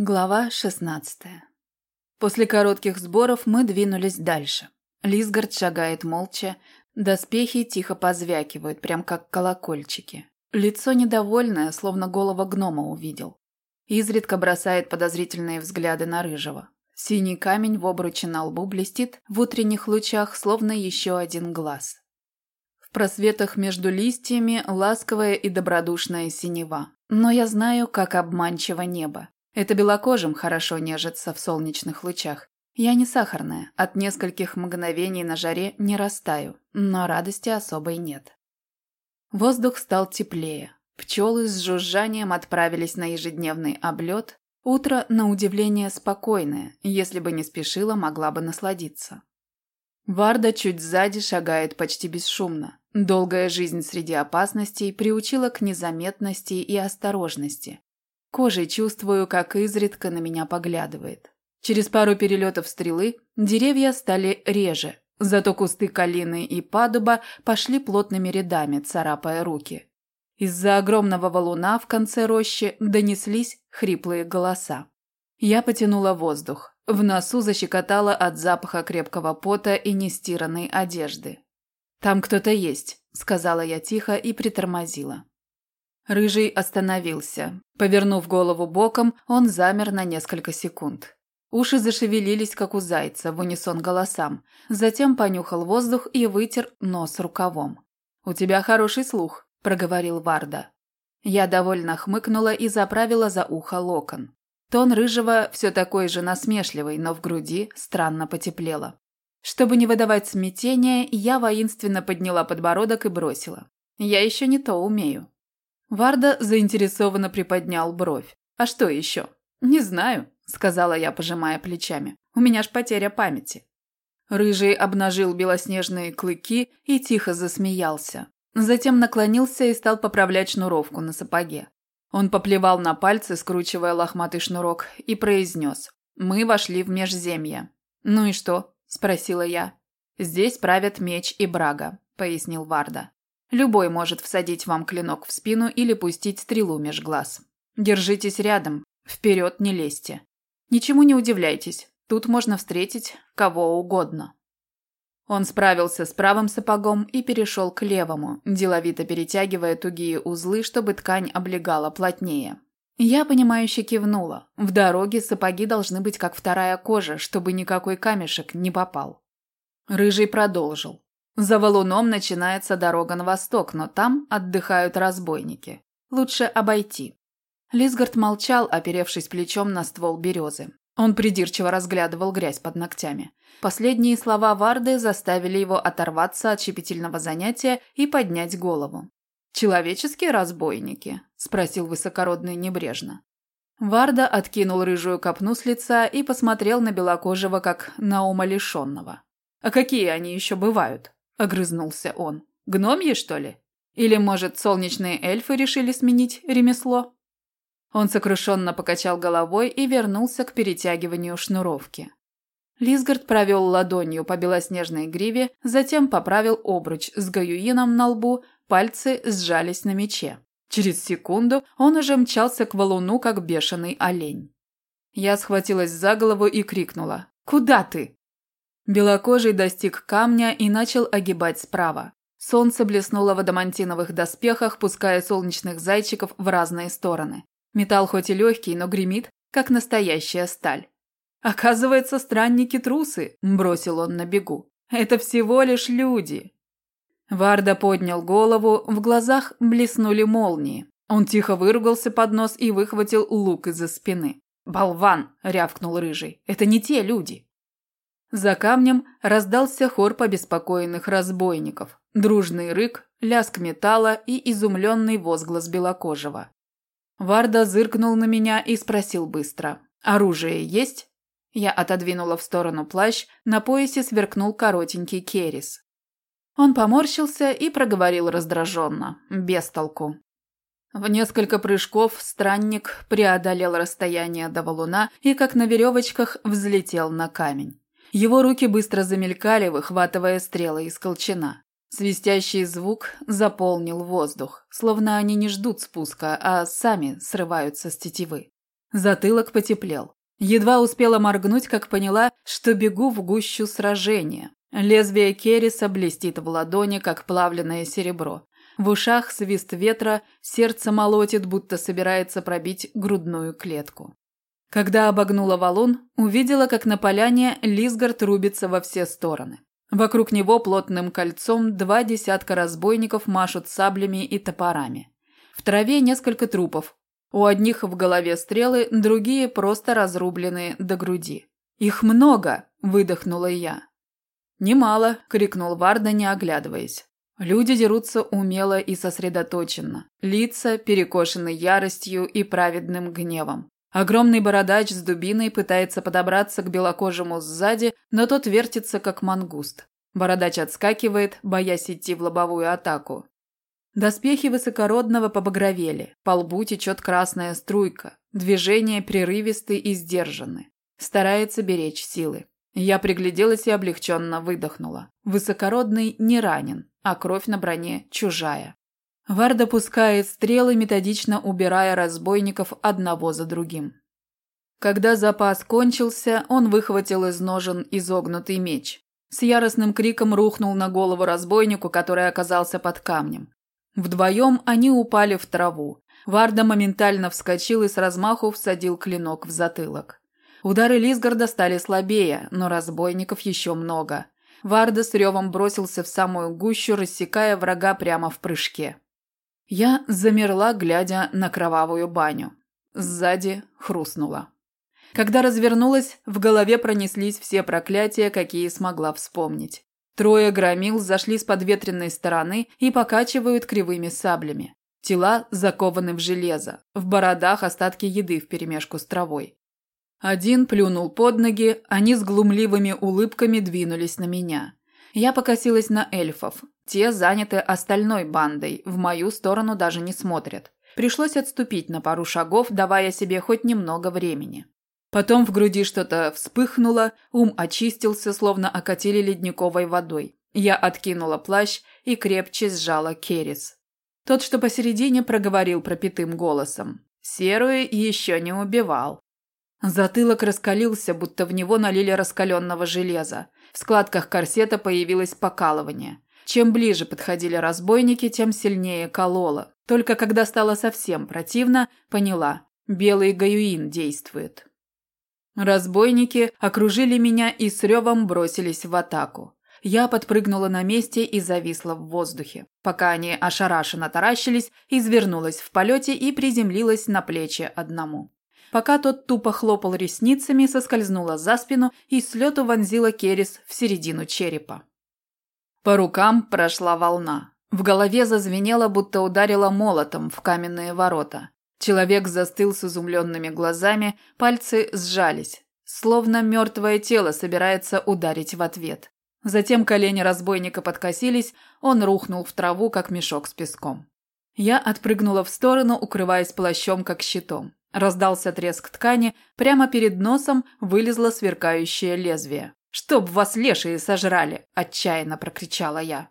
Глава 16. После коротких сборов мы двинулись дальше. Лисгард шагает молча, доспехи тихо позвякивают, прям как колокольчики. Лицо недовольное, словно голова гнома увидел. Изредка бросает подозрительные взгляды на рыжего. Синий камень в обруче на лбу блестит в утренних лучах, словно еще один глаз. В просветах между листьями ласковая и добродушная синева. Но я знаю, как обманчиво небо. Это белокожим хорошо нежится в солнечных лучах. Я не сахарная, от нескольких мгновений на жаре не растаю, но радости особой нет. Воздух стал теплее. Пчелы с жужжанием отправились на ежедневный облет. Утро, на удивление, спокойное. Если бы не спешила, могла бы насладиться. Варда чуть сзади шагает почти бесшумно. Долгая жизнь среди опасностей приучила к незаметности и осторожности. Кожей чувствую, как изредка на меня поглядывает. Через пару перелетов стрелы деревья стали реже, зато кусты калины и падуба пошли плотными рядами, царапая руки. Из-за огромного валуна в конце рощи донеслись хриплые голоса. Я потянула воздух. В носу защекотало от запаха крепкого пота и нестиранной одежды. «Там кто-то есть», – сказала я тихо и притормозила. Рыжий остановился. Повернув голову боком, он замер на несколько секунд. Уши зашевелились, как у зайца, в унисон голосам. Затем понюхал воздух и вытер нос рукавом. «У тебя хороший слух», – проговорил Варда. Я довольно хмыкнула и заправила за ухо локон. Тон рыжего все такой же насмешливый, но в груди странно потеплело. Чтобы не выдавать смятения, я воинственно подняла подбородок и бросила. «Я еще не то умею». Варда заинтересованно приподнял бровь. «А что еще?» «Не знаю», – сказала я, пожимая плечами. «У меня ж потеря памяти». Рыжий обнажил белоснежные клыки и тихо засмеялся. Затем наклонился и стал поправлять шнуровку на сапоге. Он поплевал на пальцы, скручивая лохматый шнурок, и произнес. «Мы вошли в межземье». «Ну и что?» – спросила я. «Здесь правят меч и брага», – пояснил Варда. Любой может всадить вам клинок в спину или пустить стрелу меж глаз. Держитесь рядом, вперед не лезьте. Ничему не удивляйтесь, тут можно встретить кого угодно. Он справился с правым сапогом и перешел к левому, деловито перетягивая тугие узлы, чтобы ткань облегала плотнее. Я, понимающе кивнула. В дороге сапоги должны быть как вторая кожа, чтобы никакой камешек не попал. Рыжий продолжил. За валуном начинается дорога на восток, но там отдыхают разбойники. Лучше обойти. Лисгард молчал, оперевшись плечом на ствол березы. Он придирчиво разглядывал грязь под ногтями. Последние слова Варды заставили его оторваться от щепетильного занятия и поднять голову. «Человеческие разбойники?» – спросил высокородный небрежно. Варда откинул рыжую копну с лица и посмотрел на белокожего, как на ума лишенного. «А какие они еще бывают?» Огрызнулся он. Гномьи, что ли? Или, может, солнечные эльфы решили сменить ремесло? Он сокрушенно покачал головой и вернулся к перетягиванию шнуровки. Лисгард провел ладонью по белоснежной гриве, затем поправил обруч с гаюином на лбу, пальцы сжались на мече. Через секунду он уже мчался к валуну, как бешеный олень. Я схватилась за голову и крикнула «Куда ты?». Белокожий достиг камня и начал огибать справа. Солнце блеснуло в адамантиновых доспехах, пуская солнечных зайчиков в разные стороны. Металл хоть и легкий, но гремит, как настоящая сталь. «Оказывается, странники трусы», – бросил он на бегу. «Это всего лишь люди». Варда поднял голову, в глазах блеснули молнии. Он тихо выругался под нос и выхватил лук из-за спины. «Болван!» – рявкнул рыжий. «Это не те люди!» За камнем раздался хор побеспокоенных разбойников, дружный рык, лязг металла и изумленный возглас белокожего. Варда зыркнул на меня и спросил быстро. «Оружие есть?» Я отодвинула в сторону плащ, на поясе сверкнул коротенький керис. Он поморщился и проговорил раздраженно, без толку. В несколько прыжков странник преодолел расстояние до валуна и, как на веревочках, взлетел на камень. Его руки быстро замелькали, выхватывая стрелы из колчана. Свистящий звук заполнил воздух, словно они не ждут спуска, а сами срываются с тетивы. Затылок потеплел. Едва успела моргнуть, как поняла, что бегу в гущу сражения. Лезвие Керриса блестит в ладони, как плавленное серебро. В ушах свист ветра, сердце молотит, будто собирается пробить грудную клетку. Когда обогнула валун, увидела, как на поляне Лисгард рубится во все стороны. Вокруг него плотным кольцом два десятка разбойников машут саблями и топорами. В траве несколько трупов. У одних в голове стрелы, другие просто разрублены до груди. «Их много!» – выдохнула я. «Немало!» – крикнул Варда, не оглядываясь. Люди дерутся умело и сосредоточенно. Лица перекошены яростью и праведным гневом. Огромный бородач с дубиной пытается подобраться к белокожему сзади, но тот вертится, как мангуст. Бородач отскакивает, боясь идти в лобовую атаку. Доспехи высокородного побагровели, по лбу течет красная струйка, движения прерывисты и сдержаны. Старается беречь силы. Я пригляделась и облегченно выдохнула. Высокородный не ранен, а кровь на броне чужая. Варда пускает стрелы, методично убирая разбойников одного за другим. Когда запас кончился, он выхватил из ножен изогнутый меч. С яростным криком рухнул на голову разбойнику, который оказался под камнем. Вдвоем они упали в траву. Варда моментально вскочил и с размаху всадил клинок в затылок. Удары Лисгарда стали слабее, но разбойников еще много. Варда с ревом бросился в самую гущу, рассекая врага прямо в прыжке. Я замерла, глядя на кровавую баню. Сзади хрустнула. Когда развернулась, в голове пронеслись все проклятия, какие смогла вспомнить. Трое громил зашли с подветренной стороны и покачивают кривыми саблями. Тела закованы в железо, в бородах остатки еды вперемешку с травой. Один плюнул под ноги, они с глумливыми улыбками двинулись на меня. Я покосилась на эльфов. Те заняты остальной бандой, в мою сторону даже не смотрят. Пришлось отступить на пару шагов, давая себе хоть немного времени. Потом в груди что-то вспыхнуло, ум очистился, словно окатили ледниковой водой. Я откинула плащ и крепче сжала керис. Тот, что посередине, проговорил пропитым голосом. «Серую еще не убивал. Затылок раскалился, будто в него налили раскаленного железа. В складках корсета появилось покалывание. Чем ближе подходили разбойники, тем сильнее кололо. Только когда стало совсем противно, поняла – белый гаюин действует. Разбойники окружили меня и с ревом бросились в атаку. Я подпрыгнула на месте и зависла в воздухе, пока они ошарашенно таращились, извернулась в полете и приземлилась на плечи одному. Пока тот тупо хлопал ресницами, соскользнула за спину и с лету вонзила Керис в середину черепа. По рукам прошла волна. В голове зазвенело, будто ударила молотом в каменные ворота. Человек застыл с изумленными глазами, пальцы сжались, словно мертвое тело собирается ударить в ответ. Затем колени разбойника подкосились, он рухнул в траву, как мешок с песком. Я отпрыгнула в сторону, укрываясь плащом, как щитом. Раздался треск ткани, прямо перед носом вылезло сверкающее лезвие. «Чтоб вас лешие сожрали!» – отчаянно прокричала я.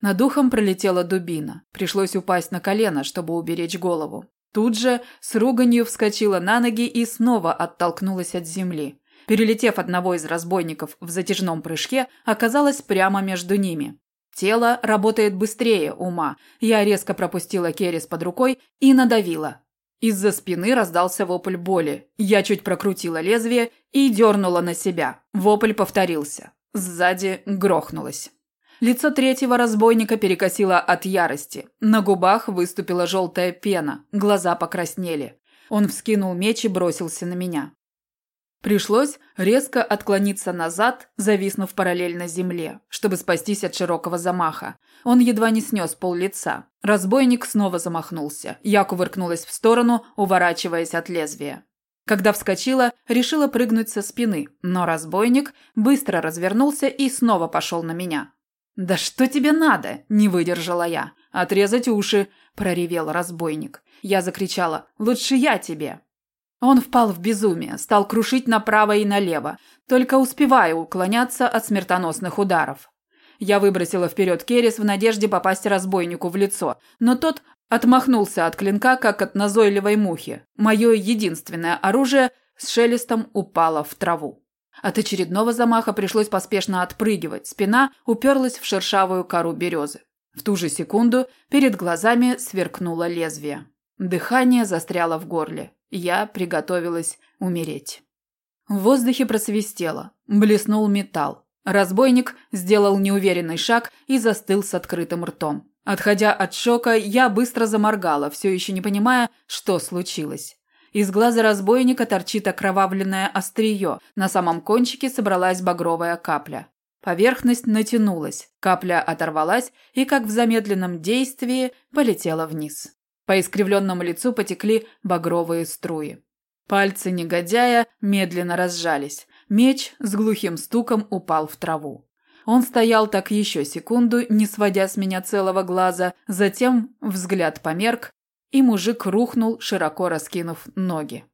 Над духом пролетела дубина. Пришлось упасть на колено, чтобы уберечь голову. Тут же с руганью вскочила на ноги и снова оттолкнулась от земли. Перелетев одного из разбойников в затяжном прыжке, оказалась прямо между ними. Тело работает быстрее ума. Я резко пропустила Керис под рукой и надавила. Из-за спины раздался вопль боли. Я чуть прокрутила лезвие и дернула на себя. Вопль повторился. Сзади грохнулось. Лицо третьего разбойника перекосило от ярости. На губах выступила желтая пена, глаза покраснели. Он вскинул меч и бросился на меня. Пришлось резко отклониться назад, зависнув параллельно земле, чтобы спастись от широкого замаха. Он едва не снес пол лица. Разбойник снова замахнулся. Я кувыркнулась в сторону, уворачиваясь от лезвия. Когда вскочила, решила прыгнуть со спины, но разбойник быстро развернулся и снова пошел на меня. «Да что тебе надо?» – не выдержала я. «Отрезать уши!» – проревел разбойник. Я закричала «Лучше я тебе!» Он впал в безумие, стал крушить направо и налево, только успевая уклоняться от смертоносных ударов. Я выбросила вперед Керис в надежде попасть разбойнику в лицо, но тот Отмахнулся от клинка, как от назойливой мухи. Мое единственное оружие с шелестом упало в траву. От очередного замаха пришлось поспешно отпрыгивать. Спина уперлась в шершавую кору березы. В ту же секунду перед глазами сверкнуло лезвие. Дыхание застряло в горле. Я приготовилась умереть. В воздухе просвистело. Блеснул металл. Разбойник сделал неуверенный шаг и застыл с открытым ртом. Отходя от шока, я быстро заморгала, все еще не понимая, что случилось. Из глаза разбойника торчит окровавленное острие, на самом кончике собралась багровая капля. Поверхность натянулась, капля оторвалась и, как в замедленном действии, полетела вниз. По искривленному лицу потекли багровые струи. Пальцы негодяя медленно разжались. Меч с глухим стуком упал в траву. Он стоял так еще секунду, не сводя с меня целого глаза, затем взгляд померк, и мужик рухнул, широко раскинув ноги.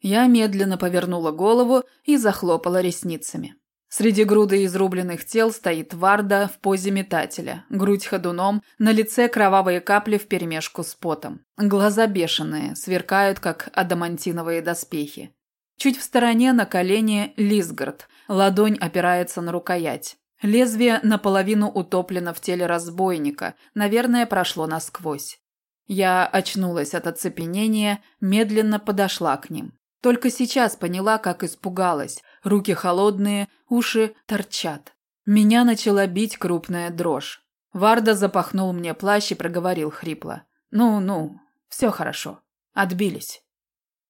Я медленно повернула голову и захлопала ресницами. Среди груды изрубленных тел стоит Варда в позе метателя, грудь ходуном, на лице кровавые капли вперемешку с потом. Глаза бешеные, сверкают, как адамантиновые доспехи. Чуть в стороне на колене Лисгард, ладонь опирается на рукоять. Лезвие наполовину утоплено в теле разбойника, наверное, прошло насквозь. Я очнулась от оцепенения, медленно подошла к ним. Только сейчас поняла, как испугалась. Руки холодные, уши торчат. Меня начала бить крупная дрожь. Варда запахнул мне плащ и проговорил хрипло. «Ну-ну, все хорошо. Отбились».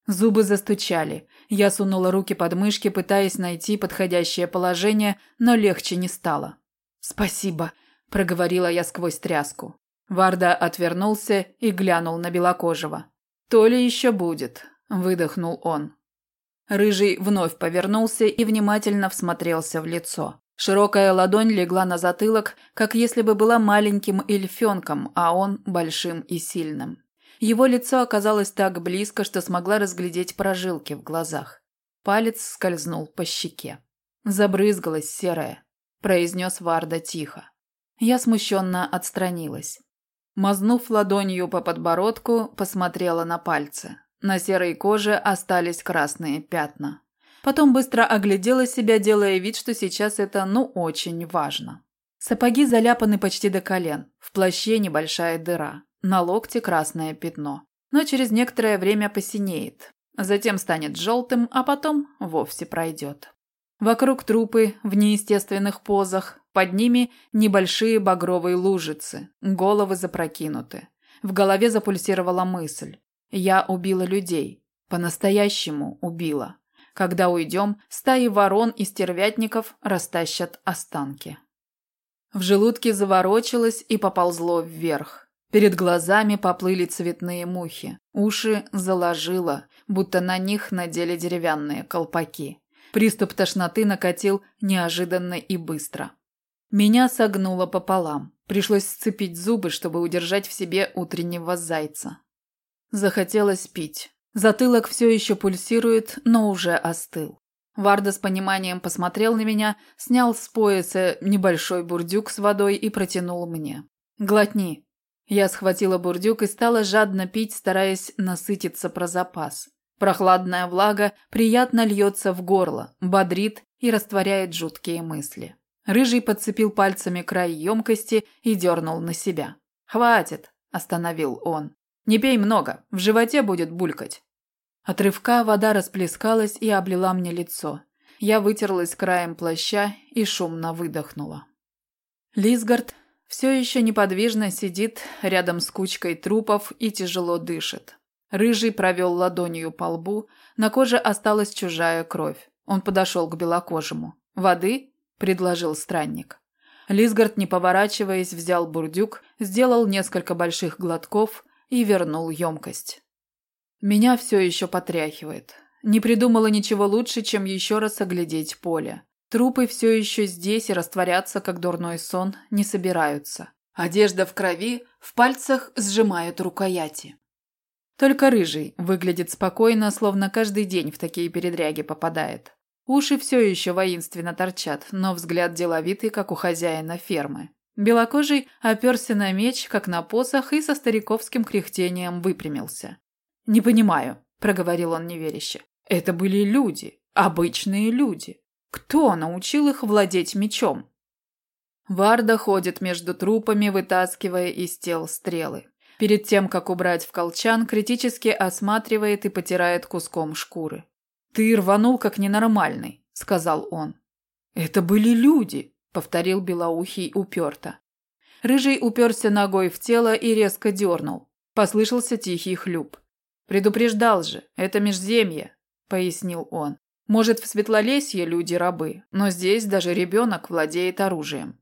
Зубы застучали. Я сунула руки под мышки, пытаясь найти подходящее положение, но легче не стало. «Спасибо», – проговорила я сквозь тряску. Варда отвернулся и глянул на Белокожего. «То ли еще будет», – выдохнул он. Рыжий вновь повернулся и внимательно всмотрелся в лицо. Широкая ладонь легла на затылок, как если бы была маленьким эльфенком, а он большим и сильным. Его лицо оказалось так близко, что смогла разглядеть прожилки в глазах. Палец скользнул по щеке. «Забрызгалась серая», – произнес Варда тихо. Я смущенно отстранилась. Мазнув ладонью по подбородку, посмотрела на пальцы. На серой коже остались красные пятна. Потом быстро оглядела себя, делая вид, что сейчас это ну очень важно. Сапоги заляпаны почти до колен, в плаще небольшая дыра, на локте красное пятно. Но через некоторое время посинеет, затем станет желтым, а потом вовсе пройдет. Вокруг трупы в неестественных позах, под ними небольшие багровые лужицы, головы запрокинуты. В голове запульсировала мысль. Я убила людей. По-настоящему убила. Когда уйдем, стаи ворон и стервятников растащат останки. В желудке заворочилось и поползло вверх. Перед глазами поплыли цветные мухи. Уши заложило, будто на них надели деревянные колпаки. Приступ тошноты накатил неожиданно и быстро. Меня согнуло пополам. Пришлось сцепить зубы, чтобы удержать в себе утреннего зайца. Захотелось пить. Затылок все еще пульсирует, но уже остыл. Варда с пониманием посмотрел на меня, снял с пояса небольшой бурдюк с водой и протянул мне. «Глотни». Я схватила бурдюк и стала жадно пить, стараясь насытиться про запас. Прохладная влага приятно льется в горло, бодрит и растворяет жуткие мысли. Рыжий подцепил пальцами край емкости и дернул на себя. «Хватит», – остановил он. Не пей много, в животе будет булькать. От рывка вода расплескалась и облила мне лицо. Я вытерлась краем плаща и шумно выдохнула. Лисгард все еще неподвижно сидит рядом с кучкой трупов и тяжело дышит. Рыжий провел ладонью по лбу, на коже осталась чужая кровь. Он подошел к белокожему. «Воды?» – предложил странник. Лисгард, не поворачиваясь, взял бурдюк, сделал несколько больших глотков и вернул емкость. Меня все еще потряхивает. Не придумала ничего лучше, чем еще раз оглядеть поле. Трупы все еще здесь и растворяться, как дурной сон, не собираются. Одежда в крови, в пальцах сжимают рукояти. Только рыжий выглядит спокойно, словно каждый день в такие передряги попадает. Уши все еще воинственно торчат, но взгляд деловитый, как у хозяина фермы. Белокожий оперся на меч, как на посох, и со стариковским кряхтением выпрямился. «Не понимаю», – проговорил он неверяще. «Это были люди, обычные люди. Кто научил их владеть мечом?» Варда ходит между трупами, вытаскивая из тел стрелы. Перед тем, как убрать в колчан, критически осматривает и потирает куском шкуры. «Ты рванул как ненормальный», – сказал он. «Это были люди», – повторил Белоухий уперто. Рыжий уперся ногой в тело и резко дернул. Послышался тихий хлюп. «Предупреждал же, это межземье», – пояснил он. «Может, в Светлолесье люди рабы, но здесь даже ребенок владеет оружием».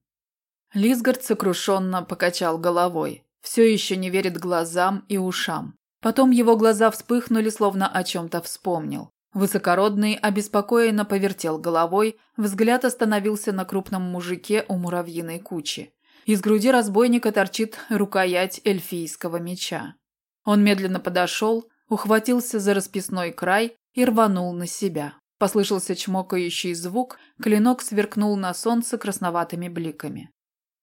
Лисгард сокрушенно покачал головой. Все еще не верит глазам и ушам. Потом его глаза вспыхнули, словно о чем-то вспомнил. Высокородный обеспокоенно повертел головой, взгляд остановился на крупном мужике у муравьиной кучи. Из груди разбойника торчит рукоять эльфийского меча. Он медленно подошел, ухватился за расписной край и рванул на себя. Послышался чмокающий звук, клинок сверкнул на солнце красноватыми бликами.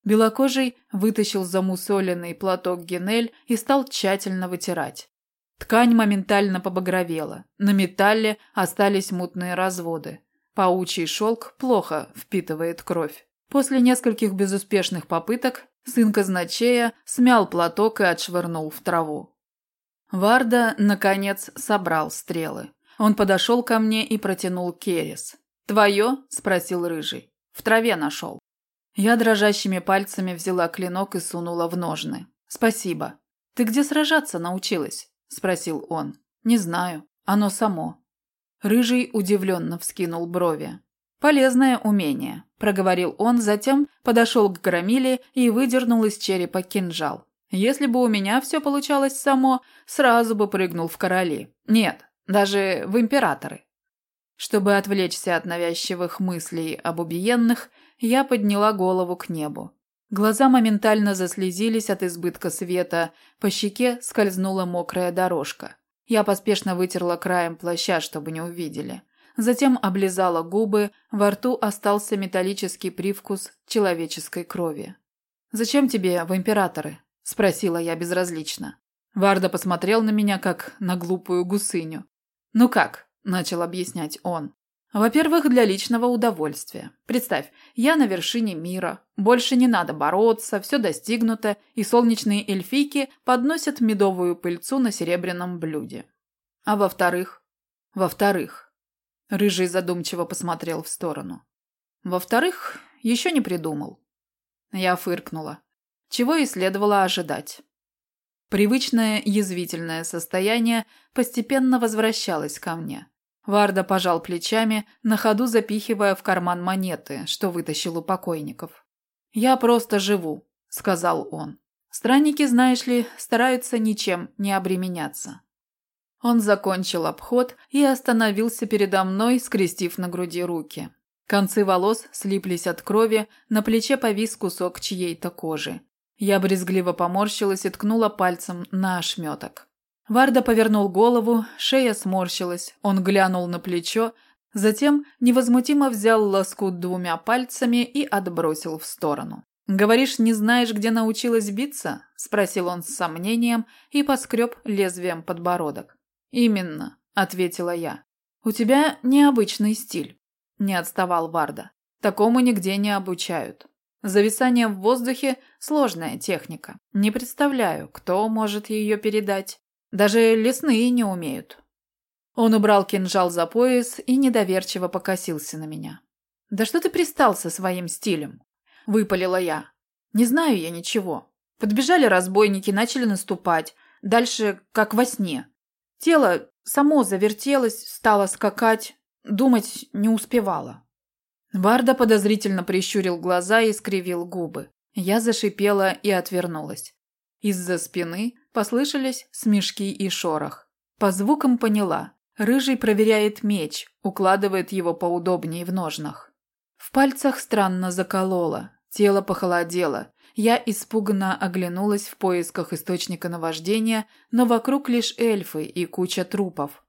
Белокожий вытащил замусоленный платок Генель и стал тщательно вытирать. Ткань моментально побагровела. На металле остались мутные разводы. Паучий шелк плохо впитывает кровь. После нескольких безуспешных попыток сын казначея смял платок и отшвырнул в траву. Варда, наконец, собрал стрелы. Он подошел ко мне и протянул керес. «Твое?» – спросил Рыжий. «В траве нашел». Я дрожащими пальцами взяла клинок и сунула в ножны. «Спасибо. Ты где сражаться научилась?» – спросил он. «Не знаю. Оно само». Рыжий удивленно вскинул брови. «Полезное умение», – проговорил он, затем подошел к громиле и выдернул из черепа кинжал. «Если бы у меня все получалось само, сразу бы прыгнул в короли. Нет, даже в императоры». Чтобы отвлечься от навязчивых мыслей об убиенных, я подняла голову к небу. Глаза моментально заслезились от избытка света, по щеке скользнула мокрая дорожка. Я поспешно вытерла краем плаща, чтобы не увидели. Затем облизала губы, во рту остался металлический привкус человеческой крови. «Зачем тебе в императоры?» – спросила я безразлично. Варда посмотрел на меня, как на глупую гусыню. «Ну как?» – начал объяснять он. Во-первых, для личного удовольствия. Представь, я на вершине мира. Больше не надо бороться, все достигнуто, и солнечные эльфийки подносят медовую пыльцу на серебряном блюде. А во-вторых? Во-вторых. Рыжий задумчиво посмотрел в сторону. Во-вторых, еще не придумал. Я фыркнула. Чего и следовало ожидать. Привычное язвительное состояние постепенно возвращалось ко мне. Варда пожал плечами, на ходу запихивая в карман монеты, что вытащил у покойников. «Я просто живу», — сказал он. «Странники, знаешь ли, стараются ничем не обременяться». Он закончил обход и остановился передо мной, скрестив на груди руки. Концы волос слиплись от крови, на плече повис кусок чьей-то кожи. Я брезгливо поморщилась и ткнула пальцем на ошметок. Варда повернул голову, шея сморщилась, он глянул на плечо, затем невозмутимо взял лоскут двумя пальцами и отбросил в сторону. «Говоришь, не знаешь, где научилась биться?» – спросил он с сомнением и поскреб лезвием подбородок. «Именно», – ответила я. «У тебя необычный стиль», – не отставал Варда. «Такому нигде не обучают. Зависание в воздухе – сложная техника. Не представляю, кто может ее передать. Даже лесные не умеют. Он убрал кинжал за пояс и недоверчиво покосился на меня. «Да что ты пристал со своим стилем?» – выпалила я. «Не знаю я ничего. Подбежали разбойники, начали наступать. Дальше как во сне. Тело само завертелось, стало скакать. Думать не успевала». Варда подозрительно прищурил глаза и скривил губы. Я зашипела и отвернулась. Из-за спины послышались смешки и шорох. По звукам поняла. Рыжий проверяет меч, укладывает его поудобнее в ножнах. В пальцах странно закололо, тело похолодело. Я испуганно оглянулась в поисках источника наваждения, но вокруг лишь эльфы и куча трупов.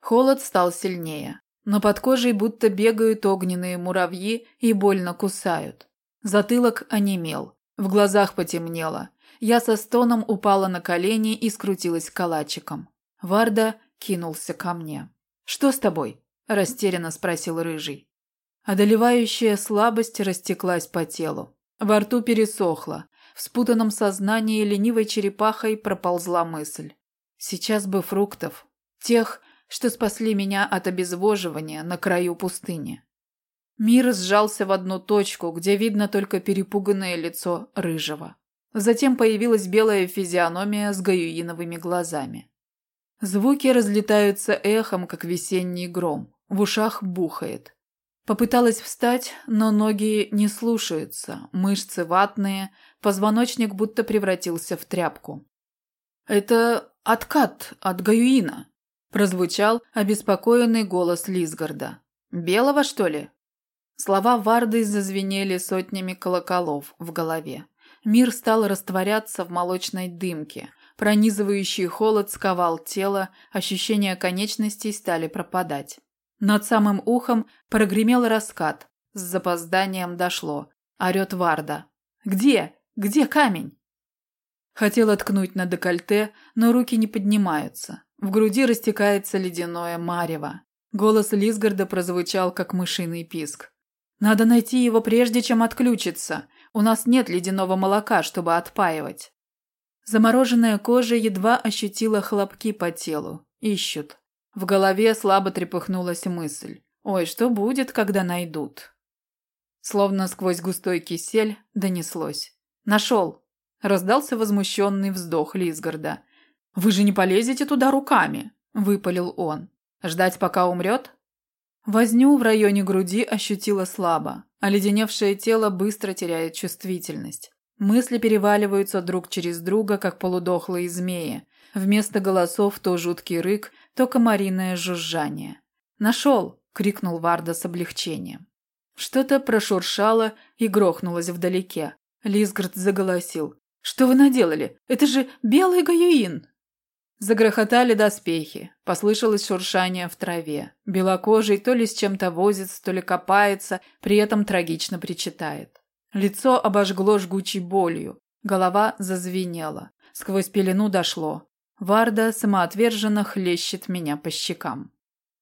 Холод стал сильнее, но под кожей будто бегают огненные муравьи и больно кусают. Затылок онемел. В глазах потемнело. Я со стоном упала на колени и скрутилась калачиком. Варда кинулся ко мне. «Что с тобой?» – растерянно спросил Рыжий. Одолевающая слабость растеклась по телу. Во рту пересохло. В спутанном сознании ленивой черепахой проползла мысль. Сейчас бы фруктов. Тех, что спасли меня от обезвоживания на краю пустыни. Мир сжался в одну точку, где видно только перепуганное лицо рыжего. Затем появилась белая физиономия с гаюиновыми глазами. Звуки разлетаются эхом, как весенний гром. В ушах бухает. Попыталась встать, но ноги не слушаются, мышцы ватные, позвоночник будто превратился в тряпку. «Это откат от гаюина», – прозвучал обеспокоенный голос Лисгарда. «Белого, что ли?» Слова Варды зазвенели сотнями колоколов в голове. Мир стал растворяться в молочной дымке. Пронизывающий холод сковал тело, ощущения конечностей стали пропадать. Над самым ухом прогремел раскат. С запозданием дошло. Орет Варда. «Где? Где камень?» Хотела ткнуть на декольте, но руки не поднимаются. В груди растекается ледяное марево. Голос Лисгарда прозвучал, как мышиный писк. Надо найти его прежде, чем отключиться. У нас нет ледяного молока, чтобы отпаивать. Замороженная кожа едва ощутила хлопки по телу. Ищут. В голове слабо трепыхнулась мысль. Ой, что будет, когда найдут? Словно сквозь густой кисель донеслось. Нашел. Раздался возмущенный вздох Лисгарда. Вы же не полезете туда руками, выпалил он. Ждать, пока умрет? Возню в районе груди ощутила слабо, а леденевшее тело быстро теряет чувствительность. Мысли переваливаются друг через друга, как полудохлые змеи. Вместо голосов то жуткий рык, то комариное жужжание. «Нашел!» – крикнул Варда с облегчением. Что-то прошуршало и грохнулось вдалеке. Лисгард заголосил. «Что вы наделали? Это же белый гаюин!» Загрохотали доспехи, послышалось шуршание в траве. Белокожий то ли с чем-то возится, то ли копается, при этом трагично причитает. Лицо обожгло жгучей болью, голова зазвенела. Сквозь пелену дошло. Варда самоотверженно хлещет меня по щекам.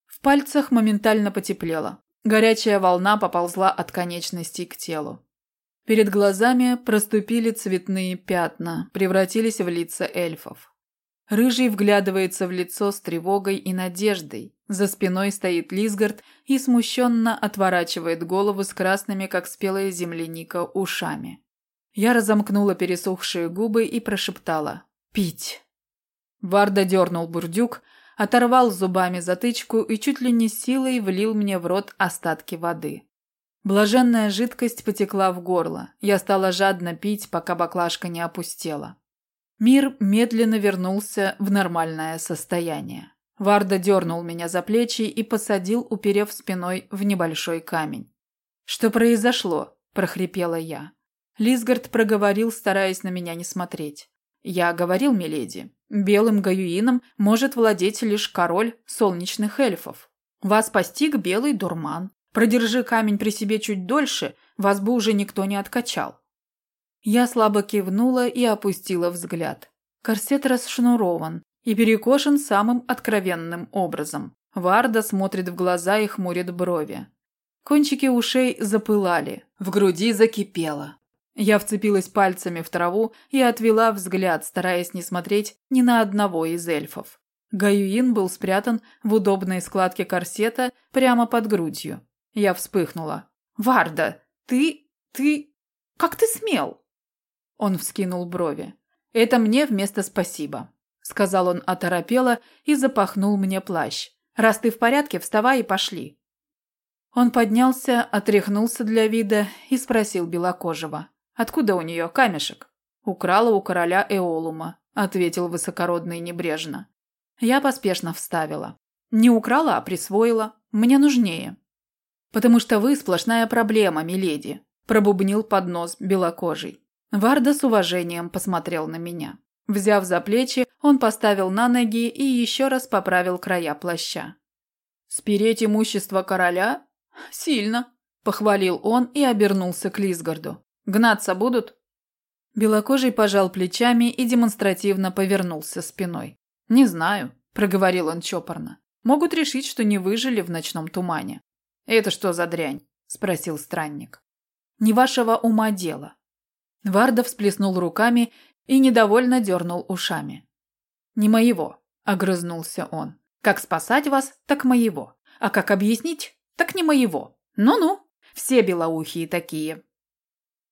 В пальцах моментально потеплело. Горячая волна поползла от конечностей к телу. Перед глазами проступили цветные пятна, превратились в лица эльфов. Рыжий вглядывается в лицо с тревогой и надеждой. За спиной стоит Лисгард и смущенно отворачивает голову с красными, как спелая земляника, ушами. Я разомкнула пересохшие губы и прошептала «Пить». Варда дернул бурдюк, оторвал зубами затычку и чуть ли не силой влил мне в рот остатки воды. Блаженная жидкость потекла в горло. Я стала жадно пить, пока баклажка не опустела. Мир медленно вернулся в нормальное состояние. Варда дернул меня за плечи и посадил, уперев спиной в небольшой камень. «Что произошло?» – прохрипела я. Лисгард проговорил, стараясь на меня не смотреть. «Я говорил, миледи, белым гаюином может владеть лишь король солнечных эльфов. Вас постиг белый дурман. Продержи камень при себе чуть дольше, вас бы уже никто не откачал. Я слабо кивнула и опустила взгляд. Корсет расшнурован и перекошен самым откровенным образом. Варда смотрит в глаза и хмурит брови. Кончики ушей запылали, в груди закипело. Я вцепилась пальцами в траву и отвела взгляд, стараясь не смотреть ни на одного из эльфов. Гаюин был спрятан в удобной складке корсета прямо под грудью. Я вспыхнула. «Варда, ты... ты... как ты смел?» Он вскинул брови. «Это мне вместо спасибо», – сказал он оторопело и запахнул мне плащ. «Раз ты в порядке, вставай и пошли». Он поднялся, отряхнулся для вида и спросил Белокожего. «Откуда у нее камешек?» «Украла у короля Эолума», – ответил высокородный небрежно. Я поспешно вставила. «Не украла, а присвоила. Мне нужнее». «Потому что вы сплошная проблема, миледи», – пробубнил под нос белокожий. Варда с уважением посмотрел на меня. Взяв за плечи, он поставил на ноги и еще раз поправил края плаща. «Спереть имущество короля? Сильно!» – похвалил он и обернулся к Лисгарду. «Гнаться будут?» Белокожий пожал плечами и демонстративно повернулся спиной. «Не знаю», – проговорил он чопорно. «Могут решить, что не выжили в ночном тумане». «Это что за дрянь?» – спросил странник. «Не вашего ума дело». Варда всплеснул руками и недовольно дернул ушами. «Не моего», – огрызнулся он. «Как спасать вас, так моего. А как объяснить, так не моего. Ну-ну, все белоухие такие».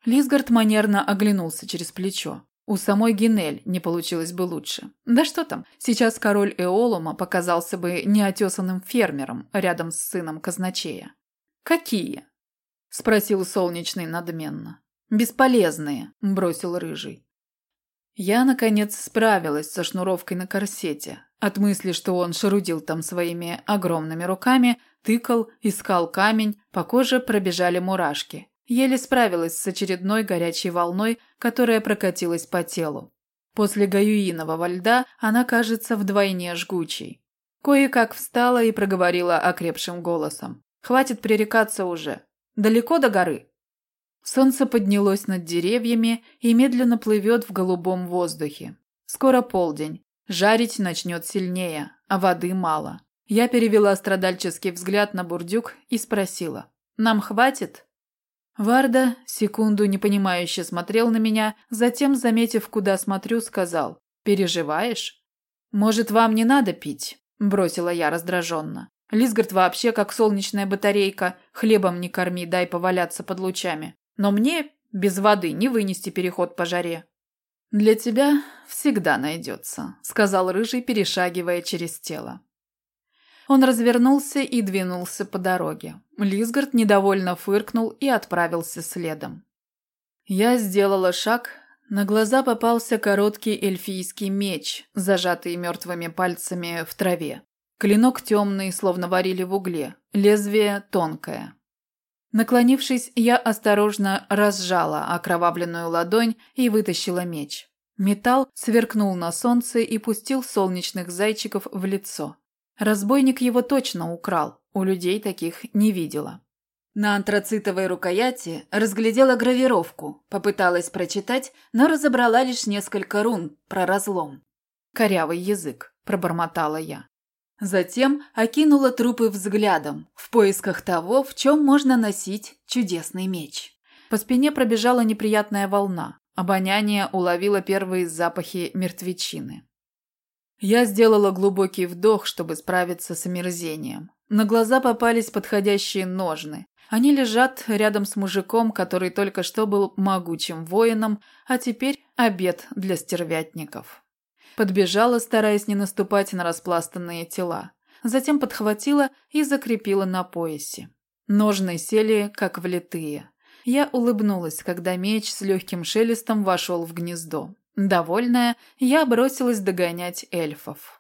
Лисгард манерно оглянулся через плечо. У самой Гинель не получилось бы лучше. Да что там, сейчас король Эолума показался бы неотесанным фермером рядом с сыном казначея. «Какие?» – спросил солнечный надменно. «Бесполезные», – бросил рыжий. Я, наконец, справилась со шнуровкой на корсете. От мысли, что он шарудил там своими огромными руками, тыкал, искал камень, по коже пробежали мурашки. Еле справилась с очередной горячей волной, которая прокатилась по телу. После гаюинового льда она кажется вдвойне жгучей. Кое-как встала и проговорила окрепшим голосом. «Хватит пререкаться уже. Далеко до горы?» Солнце поднялось над деревьями и медленно плывет в голубом воздухе. Скоро полдень. Жарить начнет сильнее, а воды мало. Я перевела страдальческий взгляд на бурдюк и спросила. «Нам хватит?» Варда секунду непонимающе смотрел на меня, затем, заметив, куда смотрю, сказал «Переживаешь?» «Может, вам не надо пить?» – бросила я раздраженно. «Лисгард вообще как солнечная батарейка, хлебом не корми, дай поваляться под лучами. Но мне без воды не вынести переход по жаре». «Для тебя всегда найдется», – сказал Рыжий, перешагивая через тело. Он развернулся и двинулся по дороге. Лисгард недовольно фыркнул и отправился следом. Я сделала шаг. На глаза попался короткий эльфийский меч, зажатый мертвыми пальцами в траве. Клинок темный, словно варили в угле, лезвие тонкое. Наклонившись, я осторожно разжала окровавленную ладонь и вытащила меч. Металл сверкнул на солнце и пустил солнечных зайчиков в лицо. Разбойник его точно украл, у людей таких не видела. На антрацитовой рукояти разглядела гравировку, попыталась прочитать, но разобрала лишь несколько рун про разлом. «Корявый язык», – пробормотала я. Затем окинула трупы взглядом, в поисках того, в чем можно носить чудесный меч. По спине пробежала неприятная волна. Обоняние уловило первые запахи мертвечины. Я сделала глубокий вдох, чтобы справиться с омерзением. На глаза попались подходящие ножны. Они лежат рядом с мужиком, который только что был могучим воином, а теперь обед для стервятников. Подбежала, стараясь не наступать на распластанные тела. Затем подхватила и закрепила на поясе. Ножны сели, как влитые. Я улыбнулась, когда меч с легким шелестом вошел в гнездо. Довольная, я бросилась догонять эльфов.